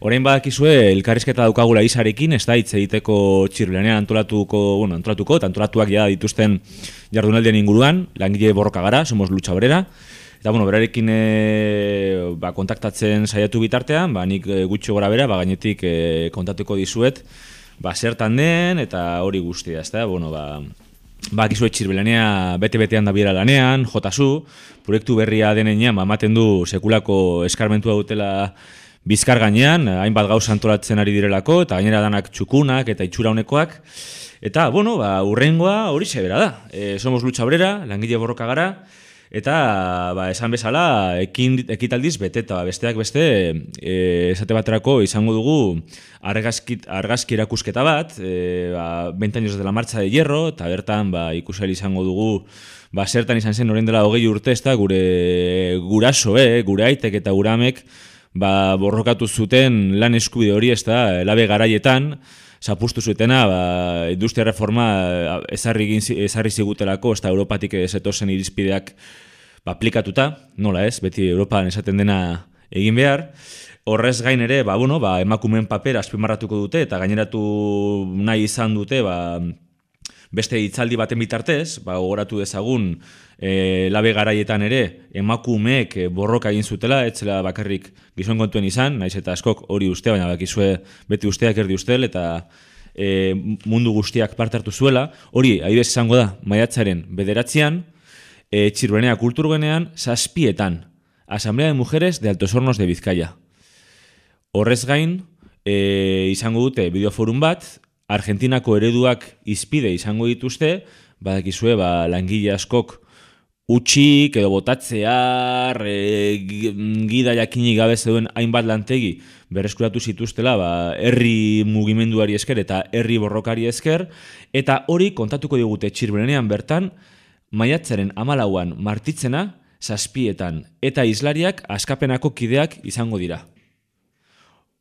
Orain badakizue, elkarrizketa daukagula izarekin, ez da hitz egiteko txirlenean antolatuko, bueno, antolatuko, antolatuak ja dituzten jardunaldien inguruan, langile borroka gara, somos lucha obrera, eta bueno, berarekin e, ba, kontaktatzen saiatu bitartean, ba, nik e, gutxo gora bera, ba, gainetik e, kontatuko dizuet, ba, zertan den, eta hori guztia, ez da, bueno, ba, ba, gizu etxirbelanea bete-betean da biera lanean, jotazu, proiektu berria denean, ba, ematen du sekulako eskarmentua dutela bizkar gainean, hainbat gauza antolatzen ari direlako, eta gainera danak txukunak eta itxura honekoak, eta, bueno, ba, urrengoa hori sebera da. E, somos lucha obrera, langile borroka gara, eta, ba, esan bezala, ekin, ekitaldiz bete, eta besteak beste, e, esate baterako izango dugu argazki, argazki erakusketa bat, e, ba, 20 años de la marcha de hierro, eta bertan, ba, ikusel izango dugu, ba, zertan izan zen orain dela hogei urte, ez gure guraso, gure aitek eta guramek, ba, borrokatu zuten lan eskubide hori, ez da, labe garaietan, zapustu zutena, ba, industria reforma ezarri, ezarri zigutelako, ez da, Europatik ezetozen irizpideak ba, aplikatuta, nola ez, beti Europan esaten dena egin behar, Horrez gain ere, ba, bueno, ba, emakumen paper azpimarratuko dute eta gaineratu nahi izan dute ba, beste hitzaldi baten bitartez, ba, gogoratu dezagun e, labe garaietan ere emakumeek e, borroka egin zutela, etzela bakarrik gizon kontuen izan, naiz eta askok hori uste, baina bakizue beti usteak erdi ustel eta e, mundu guztiak parte hartu zuela. Hori, adibes izango da, maiatzaren bederatzean, e, txirbenea kulturgenean, zazpietan, Asamblea de Mujeres de Altos Hornos de Bizkaia. Horrez gain, e, izango dute bideoforum bat, Argentinako ereduak izpide izango dituzte, badakizue, ba, langile askok utxik edo botatzear, e, gida jakinik gabe zeuden hainbat lantegi berreskuratu zituztela ba, herri mugimenduari esker eta herri borrokari esker, eta hori kontatuko digute txirbenean bertan, maiatzaren amalauan martitzena, zazpietan, eta islariak askapenako kideak izango dira.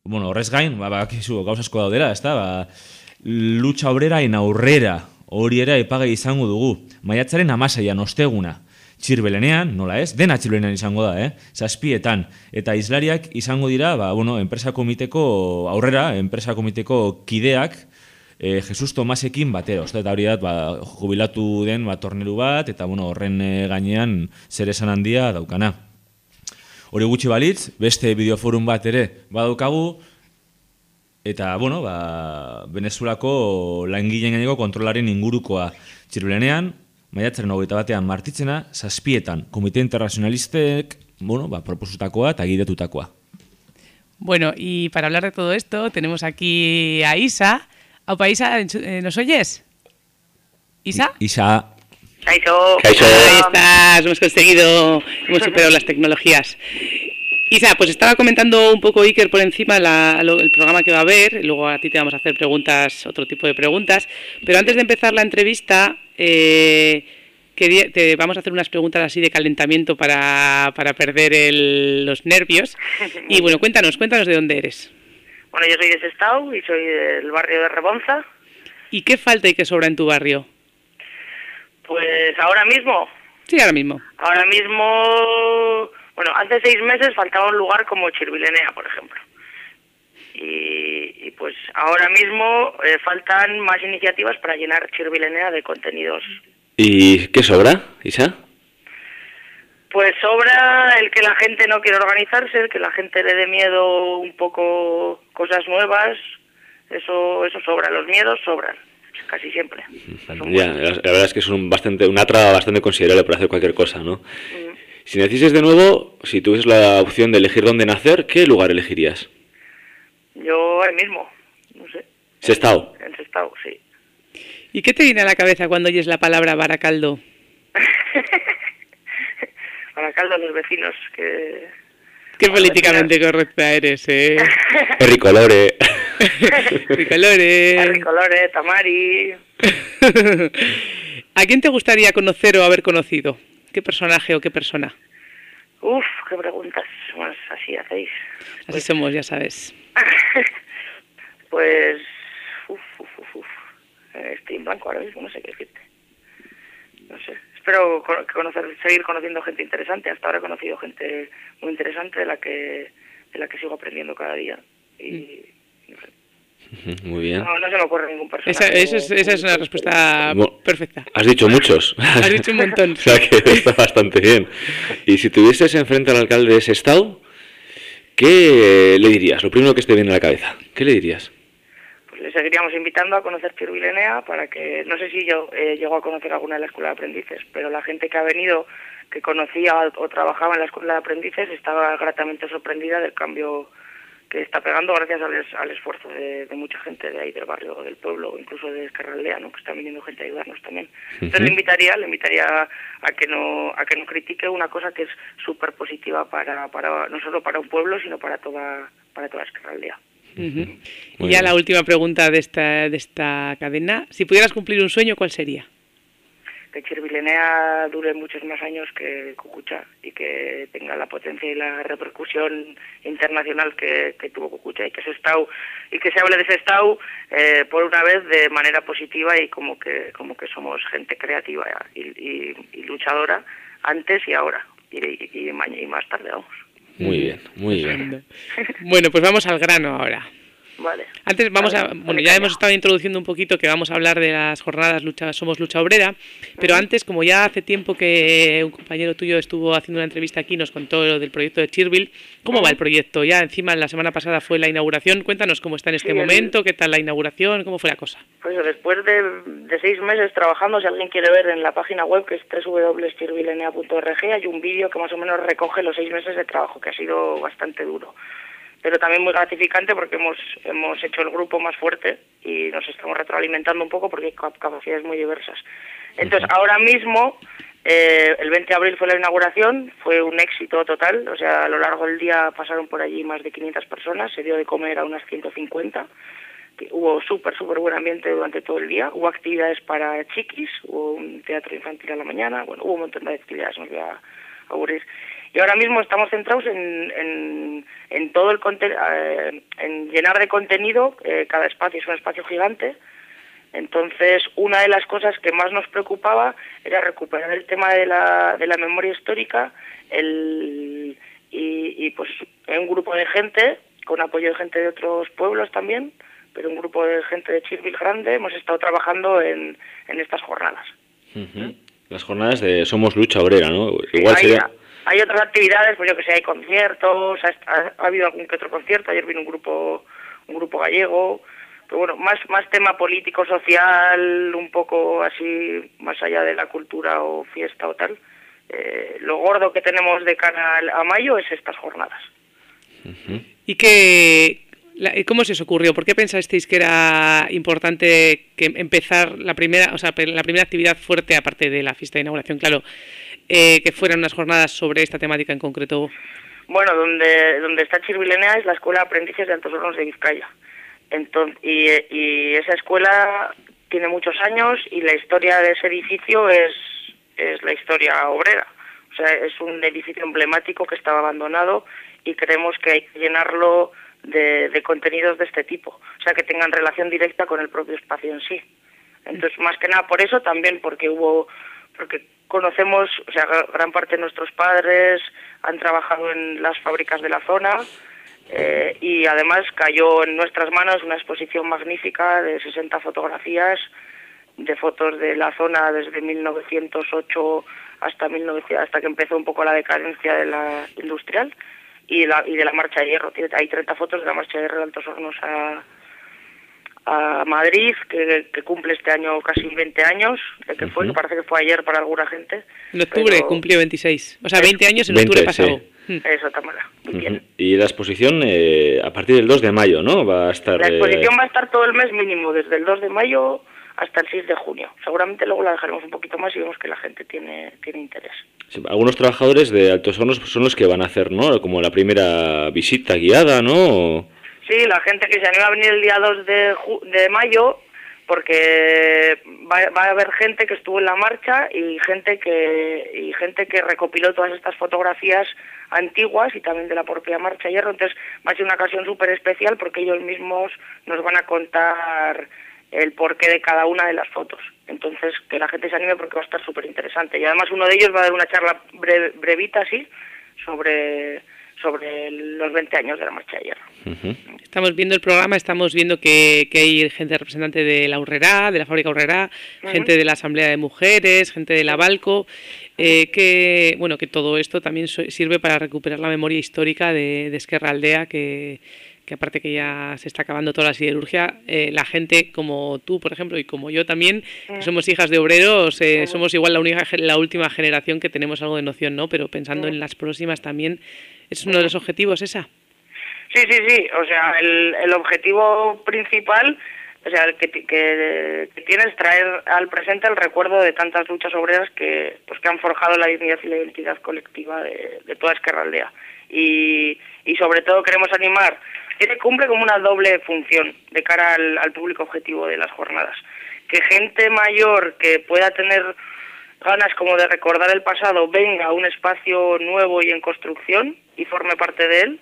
Bueno, horrez gain, ba, ba, gauz asko daudera, ez da, ba, lucha obrera en aurrera, hori ere aipaga izango dugu. Maiatzaren amasaian osteguna, txirbelenean, nola ez, dena txirbelenean izango da, eh? zazpietan. Eta islariak izango dira, ba, bueno, enpresa komiteko aurrera, enpresa komiteko kideak, e, Jesus Tomasekin batera. Osta, eta hori da, ba, jubilatu den ba, torneru bat, eta bueno, horren e, gainean zer esan handia daukana. Hori gutxi balitz, beste bideoforum bat ere badaukagu, Eta, bueno, ba, Venezuelako langileen gaineko kontrolaren ingurukoa txirbilenean, maiatzaren hogeita batean martitzena, zazpietan, Komite Internacionalistek, bueno, ba, proposutakoa eta gidetutakoa. Bueno, y para hablar de todo esto, tenemos aquí a Isa. Aupa, Isa, eh, ¿nos oyes? ¿Isa? Isa. Kaixo. Kaixo. Ahí estás, hemos conseguido, hemos superado las tecnologías. Isa, pues estaba comentando un poco Iker por encima la, lo, el programa que va a haber, luego a ti te vamos a hacer preguntas, otro tipo de preguntas, pero antes de empezar la entrevista, eh, quería, te vamos a hacer unas preguntas así de calentamiento para, para perder el, los nervios. Y bueno, cuéntanos, cuéntanos de dónde eres. Bueno, yo soy de Sestao y soy del barrio de Rebonza. ¿Y qué falta y qué sobra en tu barrio? Pues ahora mismo. Sí, ahora mismo. Ahora mismo Bueno, hace seis meses faltaba un lugar como Chirvilenea, por ejemplo. Y, y pues ahora mismo eh, faltan más iniciativas para llenar Chirvilenea de contenidos. ¿Y qué sobra, Isa? Pues sobra el que la gente no quiere organizarse, el que la gente le dé miedo un poco cosas nuevas, eso eso sobra, los miedos sobran, casi siempre. Ya, la, la, verdad es que es un bastante, una traba bastante considerable para hacer cualquier cosa, ¿no? Si nacieses de nuevo, si tuvieses la opción de elegir dónde nacer, ¿qué lugar elegirías? Yo el mismo, no sé. ¿Sestao? En Sestao, sí. ¿Y qué te viene a la cabeza cuando oyes la palabra Baracaldo? Baracaldo, los vecinos que... Qué políticamente vecinos. correcta eres, ¿eh? Ricolore. Ricolore. Ricolore, Tamari. ¿A quién te gustaría conocer o haber conocido? ¿Qué personaje o qué persona? Uf, qué preguntas más así hacéis. Así pues... somos, ya sabes. pues, uf, uf, uf. Estoy en blanco ahora mismo, no sé qué decirte. No sé. Espero conocer, seguir conociendo gente interesante. Hasta ahora he conocido gente muy interesante de la que, de la que sigo aprendiendo cada día. y Muy bien. no, no se me ocurre ningún personaje. Esa, esa es, esa es una respuesta perfecta. Has dicho muchos. Has dicho un montón. o sea que está bastante bien. Y si tuvieses enfrente al alcalde de ese estado, ¿qué le dirías? Lo primero que te viene a la cabeza. ¿Qué le dirías? Pues le seguiríamos invitando a conocer Chirvilenea para que, no sé si yo eh, llego a conocer alguna de la escuela de aprendices, pero la gente que ha venido, que conocía o trabajaba en la escuela de aprendices, estaba gratamente sorprendida del cambio que está pegando gracias al, es- al esfuerzo de, de mucha gente de ahí del barrio, del pueblo, incluso de Escarraldea, ¿no? que está viniendo gente a ayudarnos también. Entonces Ujú. le invitaría, le invitaría a que no a que no critique una cosa que es súper positiva para, para no solo para un pueblo, sino para toda para toda Escarraldea. Y ya bien. la última pregunta de esta, de esta cadena. Si pudieras cumplir un sueño, ¿cuál sería? Que Chirvilenea dure muchos más años que Cucucha y que tenga la potencia y la repercusión internacional que, que tuvo Cucucha y que ese estado y que se hable de ese estado eh, por una vez de manera positiva y como que como que somos gente creativa y, y- y luchadora antes y ahora y, y, y ma- y más tarde vamos Muy bien, muy bien. Bueno, pues vamos al grano ahora. Vale Antes vamos a, bueno, ya hemos estado introduciendo un poquito que vamos a hablar de las jornadas lucha, Somos Lucha Obrera, pero antes, como ya hace tiempo que un compañero tuyo estuvo haciendo una entrevista aquí, nos contó lo del proyecto de Chirville, ¿cómo va el proyecto? Ya encima la semana pasada fue la inauguración, cuéntanos cómo está en este Sí, el- momento, qué tal la inauguración, cómo fue la cosa. Pues después de, de seis meses trabajando, si alguien quiere ver en la página web, que es www.chirvilenea.org, hay un vídeo que más o menos recoge los seis meses de trabajo, que ha sido bastante duro. Pero también muy gratificante porque hemos, hemos hecho el grupo más fuerte y nos estamos retroalimentando un poco porque hay cap- capacidades muy diversas. Entonces, ahora mismo, eh, el 20 de abril fue la inauguración, fue un éxito total, o sea, a lo largo del día pasaron por allí más de 500 personas, se dio de comer a unas 150 que hubo súper, súper buen ambiente durante todo el día. Hubo actividades para chiquis, hubo un teatro infantil a la mañana, bueno, hubo un montón de actividades, no voy a aburrir. Y ahora mismo estamos centrados en, en, en todo el conte- eh, en llenar de contenido, eh, cada espacio es un espacio gigante. Entonces, una de las cosas que más nos preocupaba era recuperar el tema de la, de la memoria histórica el, y, y, pues un grupo de gente, con apoyo de gente de otros pueblos también, pero un grupo de gente de Chirville grande, hemos estado trabajando en, en estas jornadas. Las jornadas de Somos Lucha Obrera, ¿no? Igual sería... hay otras actividades, pues yo que sé, hay conciertos, ha, ha- ha habido algún que otro concierto, ayer vino un grupo un grupo gallego, pero bueno, más más tema político, social, un poco así, más allá de la cultura o fiesta o tal. Eh, lo gordo que tenemos de cara a mayo es estas jornadas. ¿Y qué, la- y cómo se os ocurrió? ¿Por qué pensasteis que era importante que empezar la primera, o sea, la primera actividad fuerte, aparte de la fiesta de inauguración, claro, eh, que fueran unas jornadas sobre esta temática en concreto? Bueno, donde, donde está Chirvilenea es la Escuela de Aprendices de Altos Hornos de Vizcaya. Entonces, y, y esa escuela tiene muchos años y la historia de ese edificio es, es la historia obrera. O sea, es un edificio emblemático que estaba abandonado y creemos que hay que llenarlo de, de contenidos de este tipo. O sea, que tengan relación directa con el propio espacio en sí. Entonces, más que nada por eso, también porque hubo, porque conocemos, o sea, gra- gran parte de nuestros padres han trabajado en las fábricas de la zona eh, y además cayó en nuestras manos una exposición magnífica de 60 fotografías de fotos de la zona desde 1908 hasta 1900, hasta que empezó un poco la decadencia de la industrial y, la, y de la marcha de hierro. Hay 30 fotos de la marcha de hierro de Altos Hornos a, a Madrid, que, que cumple este año casi 20 años, eh, que fue, que parece que fue ayer para alguna gente. En octubre pero- cumplió 26. O sea, 20 años en 20, octubre pasado. sí. Mm. Y la exposición eh, a partir del 2 de mayo, ¿no? Va a estar... La eh, exposición va a estar todo el mes mínimo, desde el 2 de mayo hasta el 6 de junio. Seguramente luego la dejaremos un poquito más y vemos que la gente tiene, tiene interés. sí, Algunos trabajadores de Altos Hornos son los que van a hacer, ¿no? Como la primera visita guiada, ¿no? Sí, la gente que se anima a venir el día 2 de, ju- de mayo, porque va, va a haber gente que estuvo en la marcha y gente que y gente que recopiló todas estas fotografías antiguas y también de la propia marcha hierro. Entonces va a ser una ocasión súper especial porque ellos mismos nos van a contar el porqué de cada una de las fotos. Entonces que la gente se anime porque va a estar súper interesante. Y además uno de ellos va a dar una charla breve- brevita así sobre sobre los 20 años de la marcha de hierro. Estamos viendo el programa, estamos viendo que, que, hay gente representante de la Urrera, de la fábrica Urrera, gente de la Asamblea de Mujeres, gente de la Balco, eh, que bueno que todo esto también sirve para recuperar la memoria histórica de, de Esquerra Aldea, que, que aparte que ya se está acabando toda la siderurgia, eh, la gente como tú, por ejemplo, y como yo también, que somos hijas de obreros, eh, somos igual la, única, la última generación que tenemos algo de noción, ¿no? Pero pensando en las próximas también, ¿es uno de los objetivos esa? Sí, sí, sí. O sea, el, el objetivo principal, o sea, que, que, que tiene es traer al presente el recuerdo de tantas luchas obreras que, pues, que han forjado la dignidad y la identidad colectiva de, de toda Esquerra Aldea. Y, y sobre todo queremos animar tiene, cumple como una doble función de cara al, al, público objetivo de las jornadas. Que gente mayor que pueda tener ganas como de recordar el pasado venga a un espacio nuevo y en construcción y forme parte de él.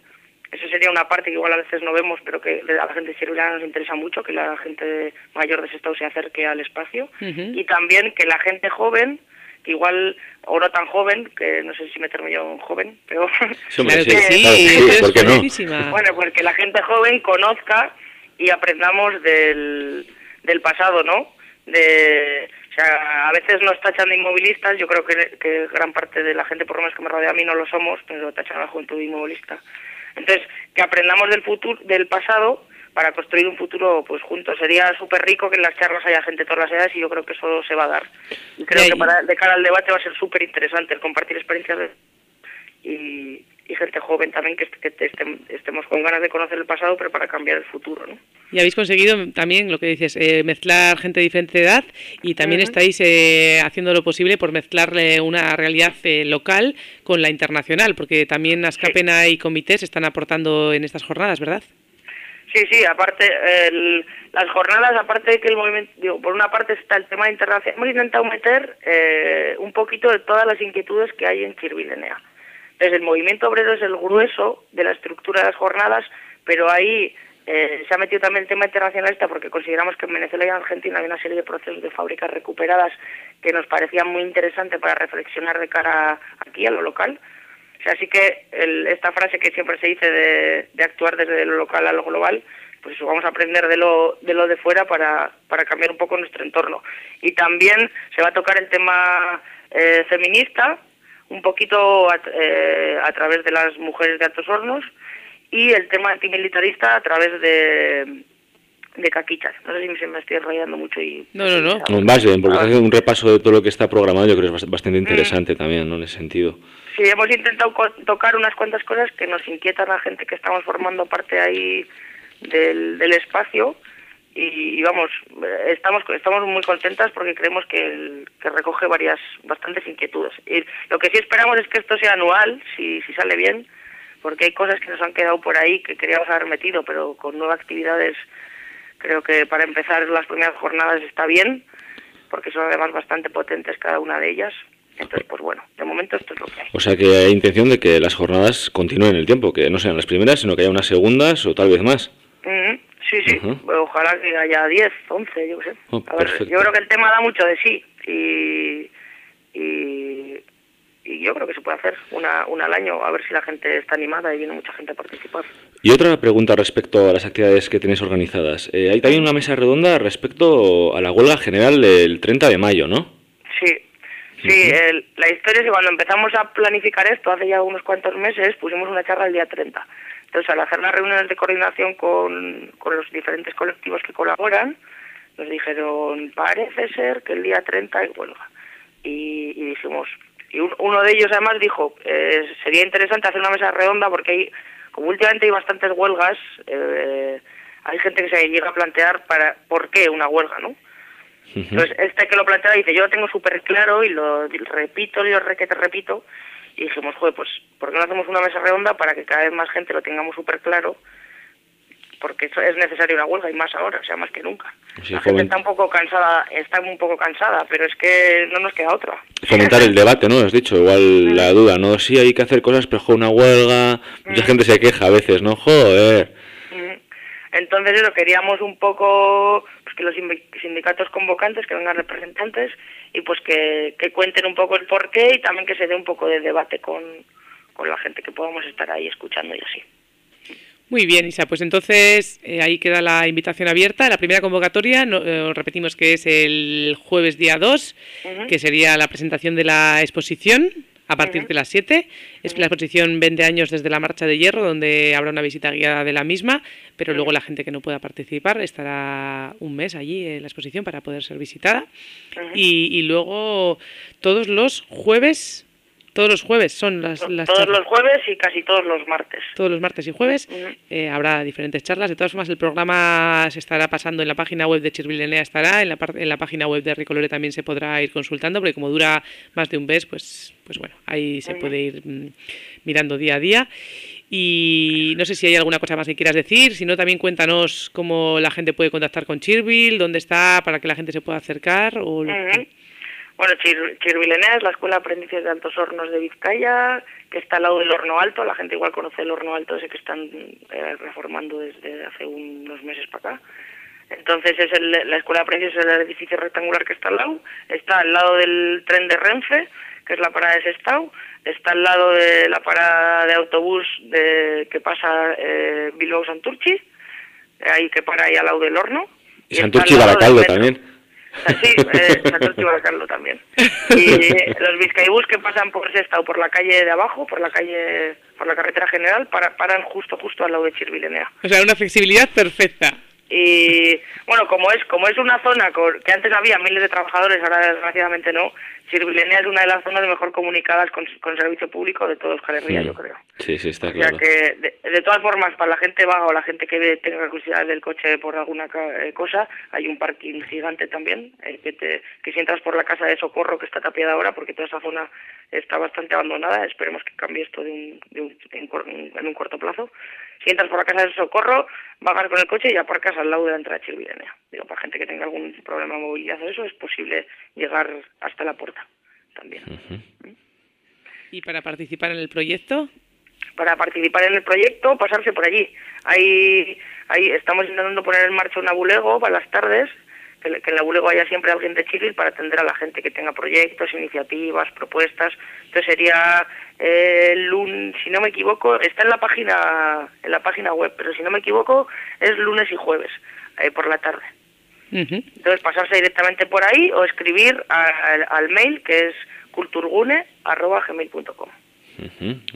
Eso sería una parte que igual a veces no vemos, pero que a la gente sirviana nos interesa mucho, que la gente mayor de ese estado se acerque al espacio. Uh -huh. Y también que la gente joven igual, o no tan joven, que no sé si meterme yo en joven, pero... Sí, claro que sí, sí, ¿por qué no? Bueno, pues que la gente joven conozca y aprendamos del, del pasado, ¿no? De, sea, a veces nos tachan de inmovilistas, yo creo que, que gran parte de la gente, por lo menos que me rodea a mí, no lo somos, pero tachan a la juventud de inmovilista. Entonces, que aprendamos del futuro, del pasado para construir un futuro pues juntos. Sería súper rico que en las charlas haya gente de todas las edades y yo creo que eso se va a dar. Y creo sí. que para, de cara al debate va a ser súper interesante el compartir experiencias de, y, y, gente joven también que, que estemos, estemos con ganas de conocer el pasado pero para cambiar el futuro. ¿no? Y habéis conseguido también lo que dices, eh, mezclar gente de diferente edad y también uh -huh. estáis eh, haciendo lo posible por mezclar una realidad eh, local con la internacional, porque también Ascapena sí. y comités están aportando en estas jornadas, ¿verdad? Sí, sí, aparte, el, las jornadas, aparte de que el movimiento, digo, por una parte está el tema internacional, hemos intentado meter eh, un poquito de todas las inquietudes que hay en Chirvilenea. Entonces, el movimiento obrero es el grueso de la estructura de las jornadas, pero ahí eh, se ha metido también el tema internacionalista porque consideramos que en Venezuela y en Argentina hay una serie de procesos de fábricas recuperadas que nos parecían muy interesantes para reflexionar de cara aquí, a lo local. Así que el, esta frase que siempre se dice de, de, actuar desde lo local a lo global, pues eso, vamos a aprender de lo de, lo de fuera para, para cambiar un poco nuestro entorno. Y también se va a tocar el tema eh, feminista, un poquito a, eh, a través de las mujeres de Altos Hornos, y el tema antimilitarista a través de de caquichas. No sé si me estoy enrollando mucho y... No, no, no. no más bien, porque hace un repaso de todo lo que está programado, yo creo que es bastante interesante mm. también, ¿no? En ese sentido. Sí, hemos intentado tocar unas cuantas cosas que nos inquietan a la gente que estamos formando parte ahí del, del espacio y, y, vamos, estamos estamos muy contentas porque creemos que, el, que recoge varias, bastantes inquietudes. Y lo que sí esperamos es que esto sea anual, si, si sale bien, porque hay cosas que nos han quedado por ahí que queríamos haber metido, pero con nuevas actividades Creo que para empezar las primeras jornadas está bien, porque son además bastante potentes cada una de ellas. Entonces, pues bueno, de momento esto es lo que hay. O sea que hay intención de que las jornadas continúen el tiempo, que no sean las primeras, sino que haya unas segundas o tal vez más. Mm -hmm. Sí, sí, uh -huh. ojalá que haya 10, 11, yo qué sé. Oh, a ver, yo creo que el tema da mucho de sí y, y, y yo creo que se puede hacer una, una al año, a ver si la gente está animada y viene mucha gente a participar. Y otra pregunta respecto a las actividades que tenéis organizadas. Eh, hay también una mesa redonda respecto a la huelga general del 30 de mayo, ¿no? Sí, sí. El, la historia es que cuando empezamos a planificar esto, hace ya unos cuantos meses, pusimos una charla el día 30. Entonces, al hacer las reuniones de coordinación con, con los diferentes colectivos que colaboran, nos dijeron, parece ser que el día 30 hay huelga. Y, y dijimos, y un, uno de ellos además dijo, eh, sería interesante hacer una mesa redonda porque hay como últimamente hay bastantes huelgas, eh, hay gente que se llega a plantear para por qué una huelga, ¿no? Uh -huh. Entonces, este que lo plantea dice, yo lo tengo súper claro y lo repito y lo re que te repito, y dijimos, joder, pues, ¿por qué no hacemos una mesa redonda para que cada vez más gente lo tengamos súper claro? Porque eso es necesario una huelga y más ahora, o sea, más que nunca. Sí, la gente está un poco cansada, está un poco cansada, pero es que no nos queda otra. Fomentar el debate, ¿no? Has dicho, igual la duda, ¿no? Sí, hay que hacer cosas, pero joder, una huelga, mucha gente se queja a veces, ¿no? Joder. Entonces eso, queríamos un poco pues que los sindicatos convocantes, que vengan representantes y pues que, que cuenten un poco el porqué y también que se dé un poco de debate con, con la gente que podamos estar ahí escuchando y así. Muy bien, Isa. Pues entonces eh, ahí queda la invitación abierta. La primera convocatoria, no, eh, repetimos que es el jueves día 2, que sería la presentación de la exposición a partir de las 7. Es que la exposición vende años desde la Marcha de Hierro, donde habrá una visita guiada de la misma, pero luego la gente que no pueda participar estará un mes allí en la exposición para poder ser visitada. y, y luego todos los jueves todos los jueves son las, las Todos los jueves y casi todos los martes. Todos los martes y jueves eh, habrá diferentes charlas. De todas formas, el programa se estará pasando en la página web de Chirvilenea, estará en la, en la página web de Ricolore también se podrá ir consultando, porque como dura más de un mes, pues, pues bueno, ahí se puede ir mm, mirando día a día. Y no sé si hay alguna cosa más que quieras decir, si no también cuéntanos cómo la gente puede contactar con Chirvil, dónde está para que la gente se pueda acercar. O... Bueno, Chir Chirvilenea es la Escuela de Aprendices de Altos Hornos de Vizcaya, que está al lado del Horno Alto. La gente igual conoce el Horno Alto, ese que están eh, reformando desde hace unos meses para acá. Entonces es el, la Escuela de Aprendices, el edificio rectangular que está al lado. Está al lado del tren de Renfe, que es la parada de Sestao. Está al lado de la parada de autobús de, que pasa eh, Bilbao-Santurchi, ahí que para ahí al lado del horno. Y, y Santurchi-Baracaldo también. Sí, eh, Santos y también. Y los Vizcaibús que pasan por Sesta o por la calle de abajo, por la calle, por la carretera general, para, paran justo, justo al lado de Chirvilenea. O sea, una flexibilidad perfecta. Y bueno, como es como es una zona que antes había miles de trabajadores, ahora desgraciadamente no, Chirvilenea es una de las zonas mejor comunicadas con, con servicio público de todo Euskal Herria, yo creo. Sí, sí, está claro. O sea que, de, todas formas, para la gente vaga o la gente que tenga curiosidad del coche por alguna eh, cosa, hay un parking gigante también, eh, que, te, que si entras por la casa de Socorro, que está tapiada ahora, porque toda esa zona está bastante abandonada, esperemos que cambie esto de un, de un, en, un corto plazo. Si entras por la casa de Socorro, bajas con el coche y aparcas al lado de la entrada de Chirvilenea. Digo, para gente que tenga algún problema de movilidad o eso, es posible llegar hasta la puerta también. ¿Y para participar en el proyecto? Para participar en el proyecto, pasarse por allí. Ahí, ahí estamos intentando poner en marcha una bulego para las tardes, que, en la bulego haya siempre alguien de Chile para atender a la gente que tenga proyectos, iniciativas, propuestas. Entonces sería eh, lunes, si no me equivoco, está en la página en la página web, pero si no me equivoco es lunes y jueves eh, por la tarde. Entonces pasarse directamente por ahí o escribir al, mail que es culturgune.gmail.com.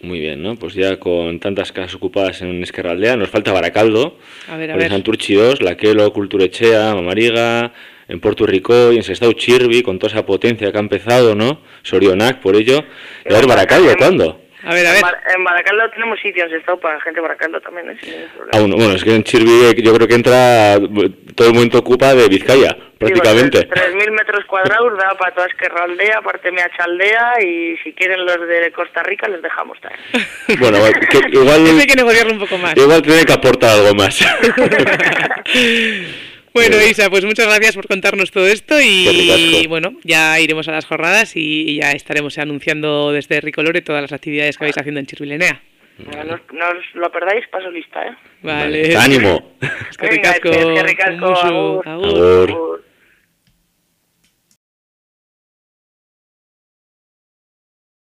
Muy bien, ¿no? Pues ya con tantas casas ocupadas en Esquerraldea, nos falta Baracaldo, a ver, a ver. Santurchi 2, Laquelo, Culturechea, Mamariga, en Puerto Rico y en Sestao Chirvi, con toda esa potencia que ha empezado, ¿no? Sorionac, por ello. Y a ver, Baracaldo, ¿cuándo? A ver, a ver. En, Baracaldo tenemos sitios, estado para gente de Baracaldo también, ¿eh? Ah, bueno, bueno, es que en Chirvi yo creo que entra, todo el mundo ocupa de Vizcaya, prácticamente. 3.000 metros cuadrados da para toda Esquerra Aparte me Aldea, y si quieren los de Costa Rica les dejamos también. bueno, que igual... Hay que negociarlo un poco más. Igual tiene que aportar algo más. Bueno, Isa, pues muchas gracias por contarnos todo esto y, bueno, ya iremos a las jornadas y, ya estaremos anunciando desde Ricolore todas las actividades que vais haciendo en Chirvilenea. No, os lo perdáis, paso lista, ¿eh? Vale. ¡Ánimo! Es que ricasco. Es que ricasco.